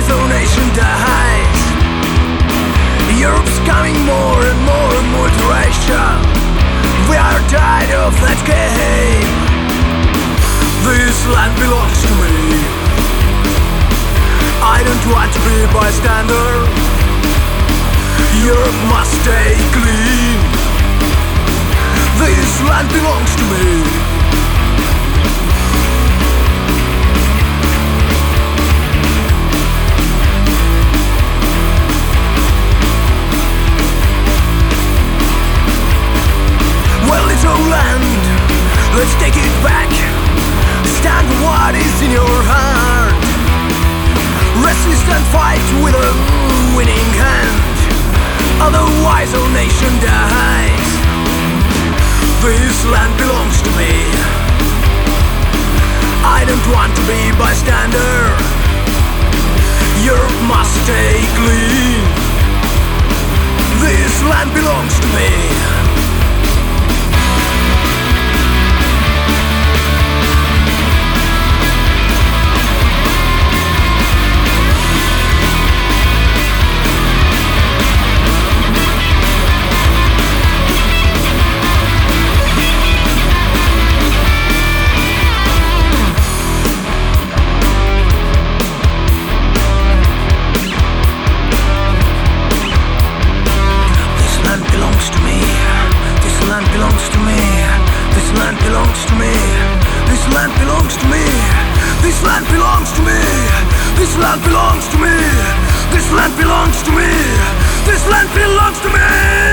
Otherwise our nation dies. Europe's coming more and more and more multiracial. We are tired of that game. This land belongs to me. I don't want to be a bystander. Europe must stay clean. This land belongs to me Let's take it back. Stand what is in your heart Resist and fight with a winning hand. Otherwise our nation dies. This land belongs to me. I don't want to be a bystander. Europe must stay This land belongs to me. This land belongs to me. This land belongs to me.